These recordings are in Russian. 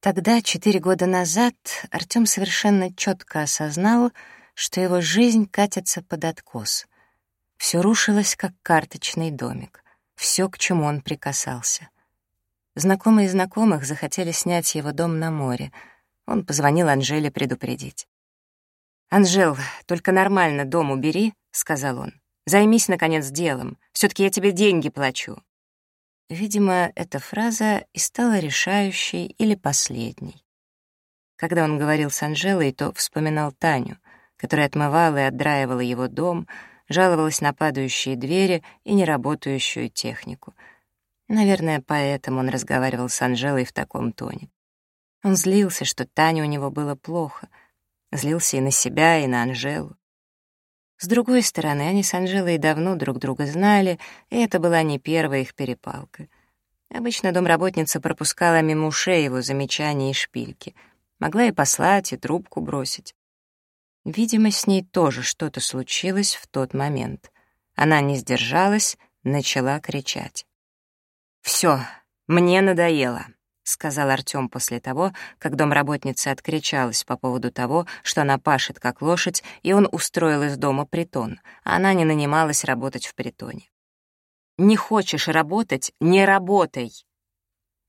Тогда, четыре года назад, Артём совершенно четко осознал, что его жизнь катится под откос. Все рушилось, как карточный домик. Все, к чему он прикасался. Знакомые знакомых захотели снять его дом на море. Он позвонил Анжеле предупредить. «Анжел, только нормально дом убери», — сказал он. «Займись, наконец, делом. все таки я тебе деньги плачу. Видимо, эта фраза и стала решающей или последней. Когда он говорил с Анжелой, то вспоминал Таню, которая отмывала и отдраивала его дом, жаловалась на падающие двери и неработающую технику. Наверное, поэтому он разговаривал с Анжелой в таком тоне. Он злился, что Тане у него было плохо. Злился и на себя, и на Анжелу. С другой стороны, они с Анжелой давно друг друга знали, и это была не первая их перепалка. Обычно домработница пропускала мимо ушей его замечания и шпильки. Могла и послать, и трубку бросить. Видимо, с ней тоже что-то случилось в тот момент. Она не сдержалась, начала кричать. «Все, мне надоело!» — сказал Артём после того, как домработница откричалась по поводу того, что она пашет как лошадь, и он устроил из дома притон, а она не нанималась работать в притоне. «Не хочешь работать — не работай!»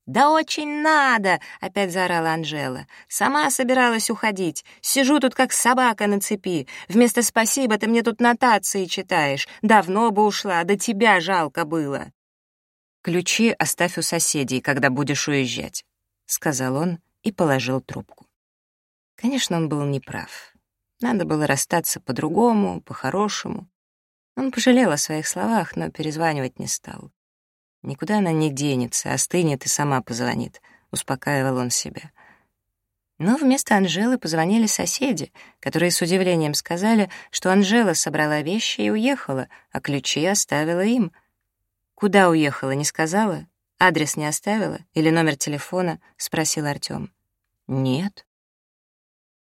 «Да очень надо!» — опять заорала Анжела. «Сама собиралась уходить. Сижу тут, как собака на цепи. Вместо «спасибо» ты мне тут нотации читаешь. Давно бы ушла, да тебя жалко было!» «Ключи оставь у соседей, когда будешь уезжать», — сказал он и положил трубку. Конечно, он был неправ. Надо было расстаться по-другому, по-хорошему. Он пожалел о своих словах, но перезванивать не стал. «Никуда она не денется, а остынет и сама позвонит», — успокаивал он себя. Но вместо Анжелы позвонили соседи, которые с удивлением сказали, что Анжела собрала вещи и уехала, а ключи оставила им — «Куда уехала, не сказала? Адрес не оставила? Или номер телефона?» — спросил Артём. «Нет».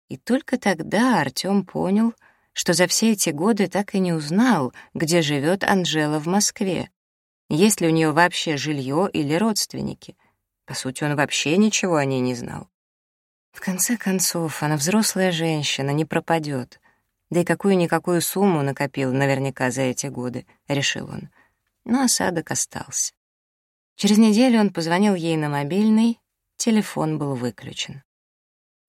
И только тогда Артём понял, что за все эти годы так и не узнал, где живет Анжела в Москве, есть ли у нее вообще жилье или родственники. По сути, он вообще ничего о ней не знал. В конце концов, она взрослая женщина, не пропадет. Да и какую-никакую сумму накопил наверняка за эти годы, — решил он но осадок остался. Через неделю он позвонил ей на мобильный, телефон был выключен.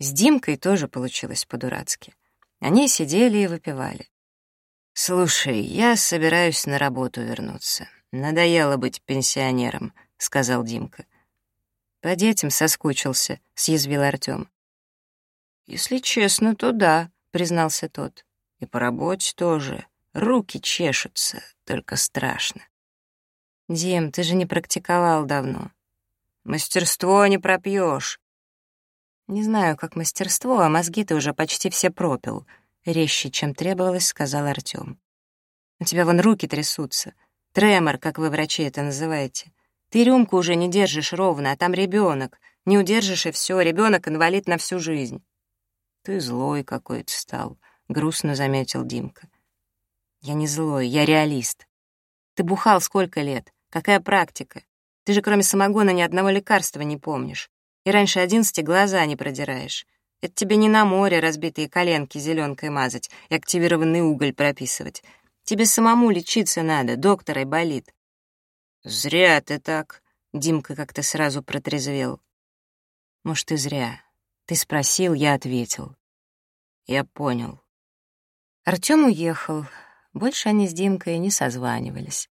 С Димкой тоже получилось по-дурацки. Они сидели и выпивали. «Слушай, я собираюсь на работу вернуться. Надоело быть пенсионером», — сказал Димка. «По детям соскучился», — съязвил Артём. «Если честно, то да», — признался тот. «И по работе тоже. Руки чешутся, только страшно». «Дим, ты же не практиковал давно. Мастерство не пропьешь. «Не знаю, как мастерство, а мозги ты уже почти все пропил», — резче, чем требовалось, сказал Артём. «У тебя вон руки трясутся. Тремор, как вы врачи это называете. Ты рюмку уже не держишь ровно, а там ребенок. Не удержишь и все, ребенок инвалид на всю жизнь». «Ты злой какой-то стал», — грустно заметил Димка. «Я не злой, я реалист. Ты бухал сколько лет? Какая практика? Ты же кроме самогона ни одного лекарства не помнишь. И раньше одиннадцати глаза не продираешь. Это тебе не на море разбитые коленки зеленкой мазать и активированный уголь прописывать. Тебе самому лечиться надо, доктора и болит. «Зря ты так», — Димка как-то сразу протрезвел. «Может, и зря. Ты спросил, я ответил». «Я понял». Артём уехал. Больше они с Димкой не созванивались.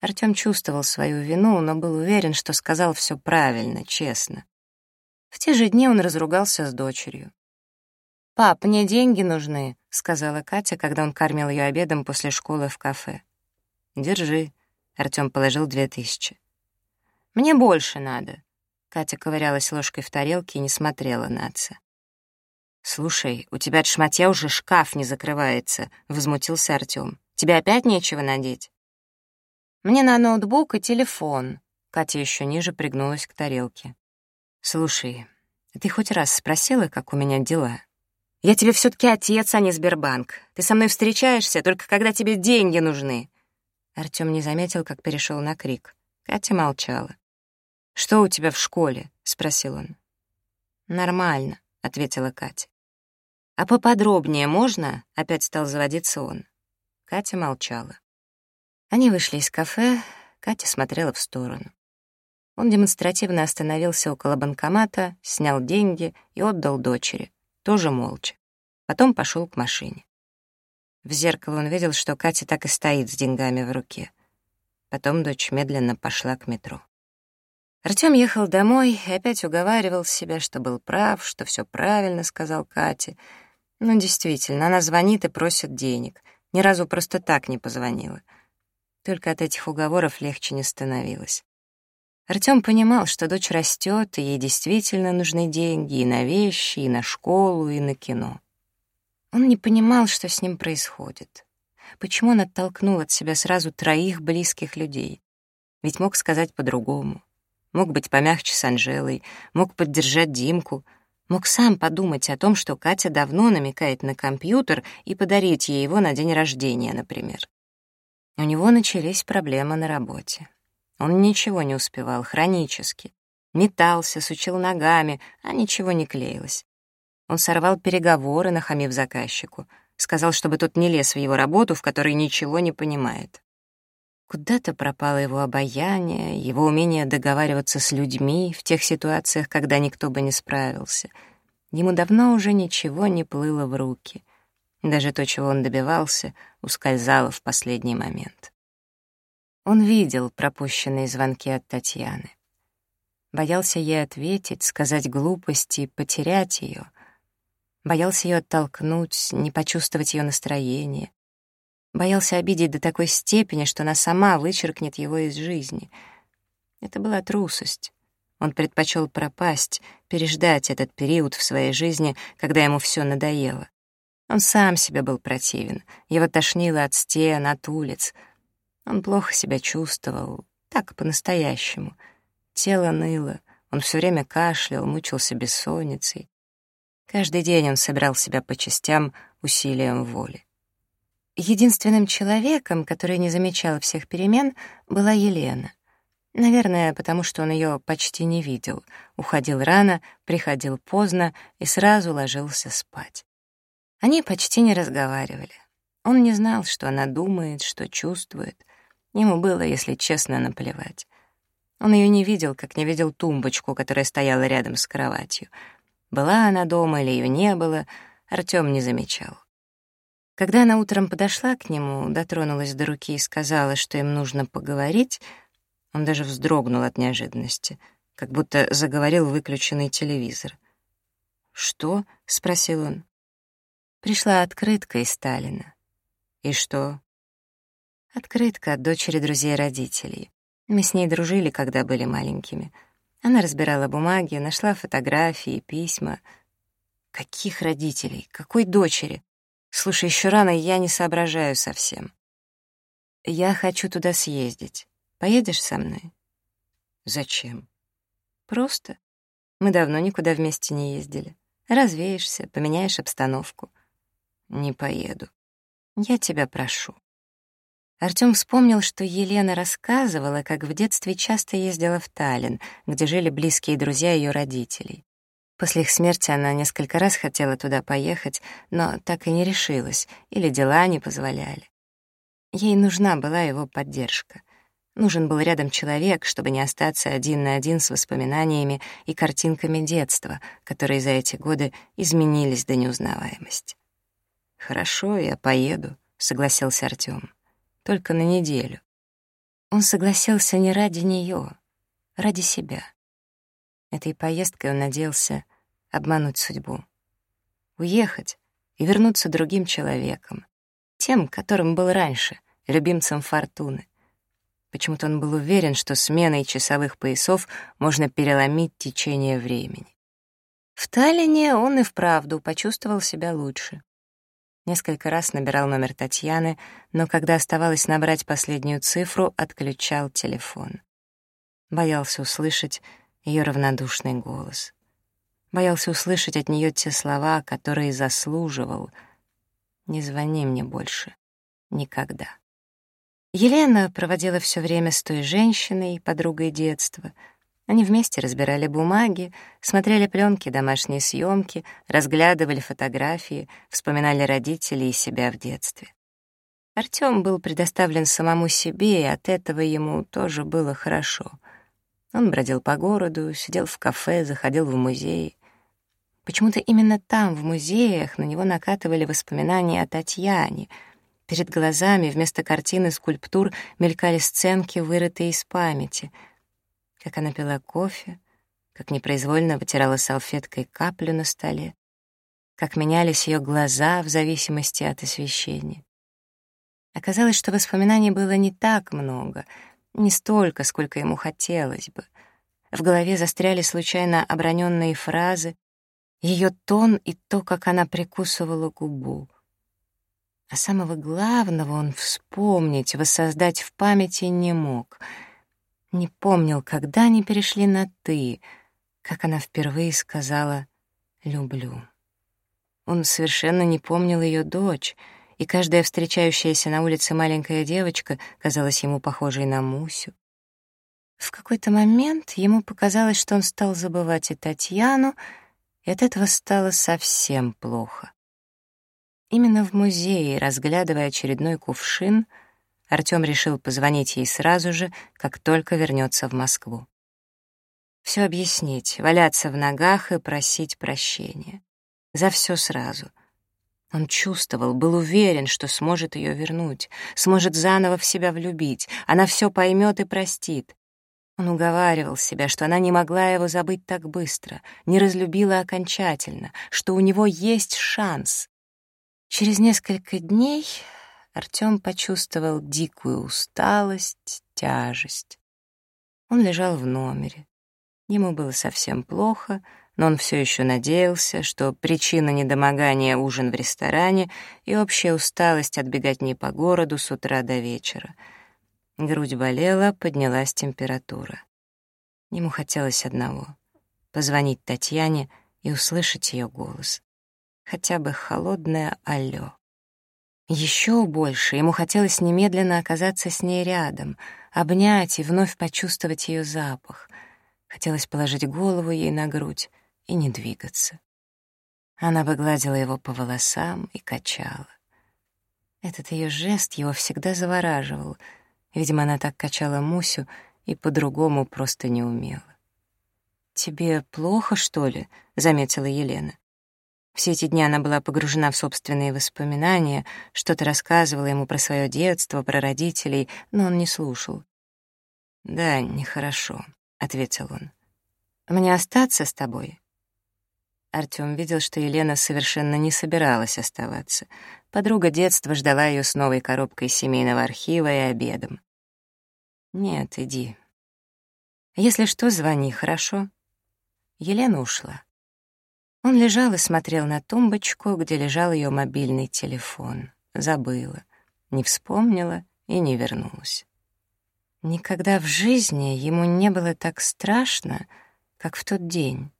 Артём чувствовал свою вину, но был уверен, что сказал всё правильно, честно. В те же дни он разругался с дочерью. «Пап, мне деньги нужны», — сказала Катя, когда он кормил её обедом после школы в кафе. «Держи», — Артём положил две тысячи. «Мне больше надо», — Катя ковырялась ложкой в тарелке и не смотрела на отца. «Слушай, у тебя от шматья уже шкаф не закрывается», — возмутился Артём. «Тебе опять нечего надеть?» Мне на ноутбук и телефон». Катя еще ниже пригнулась к тарелке. «Слушай, ты хоть раз спросила, как у меня дела?» «Я тебе все таки отец, а не Сбербанк. Ты со мной встречаешься, только когда тебе деньги нужны». Артем не заметил, как перешел на крик. Катя молчала. «Что у тебя в школе?» — спросил он. «Нормально», — ответила Катя. «А поподробнее можно?» — опять стал заводиться он. Катя молчала. Они вышли из кафе, Катя смотрела в сторону. Он демонстративно остановился около банкомата, снял деньги и отдал дочери, тоже молча. Потом пошел к машине. В зеркало он видел, что Катя так и стоит с деньгами в руке. Потом дочь медленно пошла к метро. Артём ехал домой и опять уговаривал себя, что был прав, что все правильно, сказал Кате. Ну, действительно, она звонит и просит денег. Ни разу просто так не позвонила — только от этих уговоров легче не становилось. Артём понимал, что дочь растет, и ей действительно нужны деньги и на вещи, и на школу, и на кино. Он не понимал, что с ним происходит. Почему он оттолкнул от себя сразу троих близких людей? Ведь мог сказать по-другому. Мог быть помягче с Анжелой, мог поддержать Димку, мог сам подумать о том, что Катя давно намекает на компьютер и подарить ей его на день рождения, например. У него начались проблемы на работе. Он ничего не успевал, хронически. Метался, сучил ногами, а ничего не клеилось. Он сорвал переговоры, нахамив заказчику. Сказал, чтобы тот не лез в его работу, в которой ничего не понимает. Куда-то пропало его обаяние, его умение договариваться с людьми в тех ситуациях, когда никто бы не справился. Ему давно уже ничего не плыло в руки. Даже то, чего он добивался, ускользало в последний момент. Он видел пропущенные звонки от Татьяны. Боялся ей ответить, сказать глупости, потерять ее. Боялся ее оттолкнуть, не почувствовать ее настроение. Боялся обидеть до такой степени, что она сама вычеркнет его из жизни. Это была трусость. Он предпочел пропасть, переждать этот период в своей жизни, когда ему все надоело. Он сам себе был противен, его тошнило от стен, от улиц. Он плохо себя чувствовал, так, по-настоящему. Тело ныло, он все время кашлял, мучился бессонницей. Каждый день он собирал себя по частям усилием воли. Единственным человеком, который не замечал всех перемен, была Елена. Наверное, потому что он ее почти не видел. Уходил рано, приходил поздно и сразу ложился спать. Они почти не разговаривали. Он не знал, что она думает, что чувствует. Ему было, если честно, наплевать. Он ее не видел, как не видел тумбочку, которая стояла рядом с кроватью. Была она дома или ее не было, Артём не замечал. Когда она утром подошла к нему, дотронулась до руки и сказала, что им нужно поговорить, он даже вздрогнул от неожиданности, как будто заговорил выключенный телевизор. «Что?» — спросил он. Пришла открытка из Сталина. И что? Открытка от дочери друзей родителей. Мы с ней дружили, когда были маленькими. Она разбирала бумаги, нашла фотографии, письма. Каких родителей? Какой дочери? Слушай, еще рано, я не соображаю совсем. Я хочу туда съездить. Поедешь со мной? Зачем? Просто. Мы давно никуда вместе не ездили. Развеешься, поменяешь обстановку. Не поеду. Я тебя прошу. Артём вспомнил, что Елена рассказывала, как в детстве часто ездила в Таллин, где жили близкие друзья её родителей. После их смерти она несколько раз хотела туда поехать, но так и не решилась, или дела не позволяли. Ей нужна была его поддержка. Нужен был рядом человек, чтобы не остаться один на один с воспоминаниями и картинками детства, которые за эти годы изменились до неузнаваемости. «Хорошо, я поеду», — согласился Артём. «Только на неделю». Он согласился не ради неё, ради себя. Этой поездкой он надеялся обмануть судьбу. Уехать и вернуться другим человеком, тем, которым был раньше, любимцем фортуны. Почему-то он был уверен, что сменой часовых поясов можно переломить течение времени. В Таллине он и вправду почувствовал себя лучше. Несколько раз набирал номер Татьяны, но когда оставалось набрать последнюю цифру, отключал телефон. Боялся услышать ее равнодушный голос. Боялся услышать от нее те слова, которые заслуживал. «Не звони мне больше. Никогда». Елена проводила все время с той женщиной, подругой детства — они вместе разбирали бумаги, смотрели пленки домашние съемки, разглядывали фотографии, вспоминали родителей и себя в детстве. Артём был предоставлен самому себе, и от этого ему тоже было хорошо. Он бродил по городу, сидел в кафе, заходил в музей. Почему-то именно там, в музеях, на него накатывали воспоминания о Татьяне. Перед глазами вместо картины скульптур мелькали сценки, вырытые из памяти — как она пила кофе, как непроизвольно вытирала салфеткой каплю на столе, как менялись ее глаза в зависимости от освещения. Оказалось, что воспоминаний было не так много, не столько, сколько ему хотелось бы. В голове застряли случайно оброненные фразы, ее тон и то, как она прикусывала губу. А самого главного он вспомнить, воссоздать в памяти не мог — не помнил, когда они перешли на «ты», как она впервые сказала «люблю». Он совершенно не помнил ее дочь, и каждая встречающаяся на улице маленькая девочка казалась ему похожей на Мусю. В какой-то момент ему показалось, что он стал забывать и Татьяну, и от этого стало совсем плохо. Именно в музее, разглядывая очередной кувшин — Артём решил позвонить ей сразу же, как только вернется в Москву. Всё объяснить, валяться в ногах и просить прощения. За всё сразу. Он чувствовал, был уверен, что сможет её вернуть, сможет заново в себя влюбить, она всё поймёт и простит. Он уговаривал себя, что она не могла его забыть так быстро, не разлюбила окончательно, что у него есть шанс. Через несколько дней Артем почувствовал дикую усталость, тяжесть. Он лежал в номере. Ему было совсем плохо, но он все еще надеялся, что причина недомогания — ужин в ресторане и общая усталость от беготни по городу с утра до вечера. Грудь болела, поднялась температура. Ему хотелось одного — позвонить Татьяне и услышать ее голос. Хотя бы холодное «Алло». Еще больше ему хотелось немедленно оказаться с ней рядом, обнять и вновь почувствовать ее запах. Хотелось положить голову ей на грудь и не двигаться. Она выгладила его по волосам и качала. Этот ее жест его всегда завораживал. Видимо, она так качала Мусю и по-другому просто не умела. «Тебе плохо, что ли?» — заметила Елена. Все эти дни она была погружена в собственные воспоминания, что-то рассказывала ему про свое детство, про родителей, но он не слушал. «Да, нехорошо», — ответил он. «Мне остаться с тобой?» Артём видел, что Елена совершенно не собиралась оставаться. Подруга детства ждала её с новой коробкой семейного архива и обедом. «Нет, иди. Если что, звони, хорошо?» Елена ушла. Он лежал и смотрел на тумбочку, где лежал ее мобильный телефон. Забыла, не вспомнила и не вернулась. Никогда в жизни ему не было так страшно, как в тот день.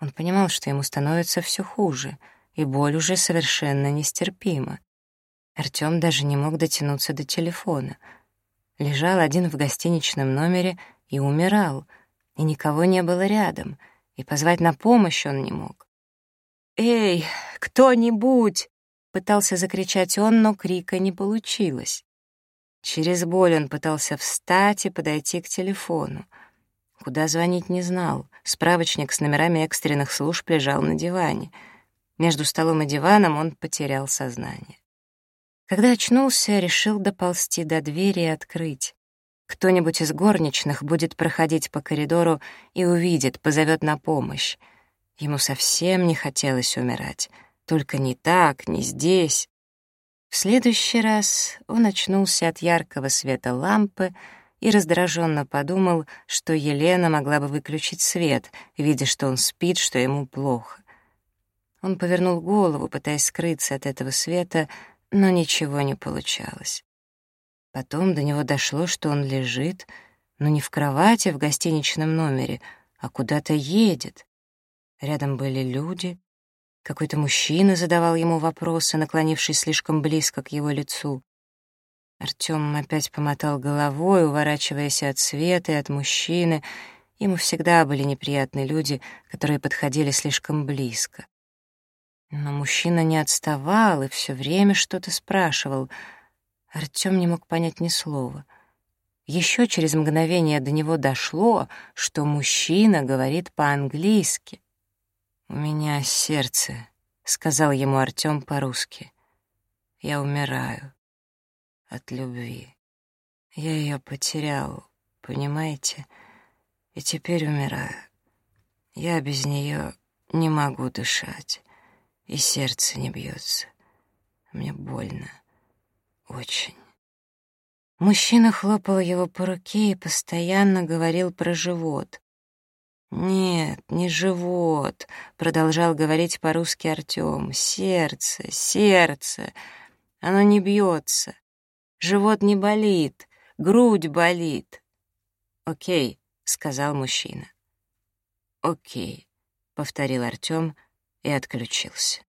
Он понимал, что ему становится все хуже, и боль уже совершенно нестерпима. Артём даже не мог дотянуться до телефона. Лежал один в гостиничном номере и умирал, и никого не было рядом, и позвать на помощь он не мог. «Эй, кто-нибудь!» — пытался закричать он, но крика не получилось. Через боль он пытался встать и подойти к телефону. Куда звонить не знал. Справочник с номерами экстренных служб лежал на диване. Между столом и диваном он потерял сознание. Когда очнулся, решил доползти до двери и открыть. Кто-нибудь из горничных будет проходить по коридору и увидит, позовет на помощь. Ему совсем не хотелось умирать. Только не так, не здесь. В следующий раз он очнулся от яркого света лампы и раздраженно подумал, что Елена могла бы выключить свет, видя, что он спит, что ему плохо. Он повернул голову, пытаясь скрыться от этого света, но ничего не получалось. Потом до него дошло, что он лежит, но не в кровати в гостиничном номере, а куда-то едет. Рядом были люди. Какой-то мужчина задавал ему вопросы, наклонившись слишком близко к его лицу. Артём опять помотал головой, уворачиваясь от света и от мужчины. Ему всегда были неприятны люди, которые подходили слишком близко. Но мужчина не отставал и все время что-то спрашивал — Артём не мог понять ни слова. Еще через мгновение до него дошло, что мужчина говорит по-английски. «У меня сердце», — сказал ему Артём по-русски. «Я умираю от любви. Я её потерял, понимаете? И теперь умираю. Я без неё не могу дышать, и сердце не бьется. Мне больно» очень. Мужчина хлопал его по руке и постоянно говорил про живот. «Нет, не живот», — продолжал говорить по-русски Артём. «Сердце, сердце, оно не бьётся. Живот не болит, грудь болит». «Окей», — сказал мужчина. «Окей», — повторил Артём и отключился.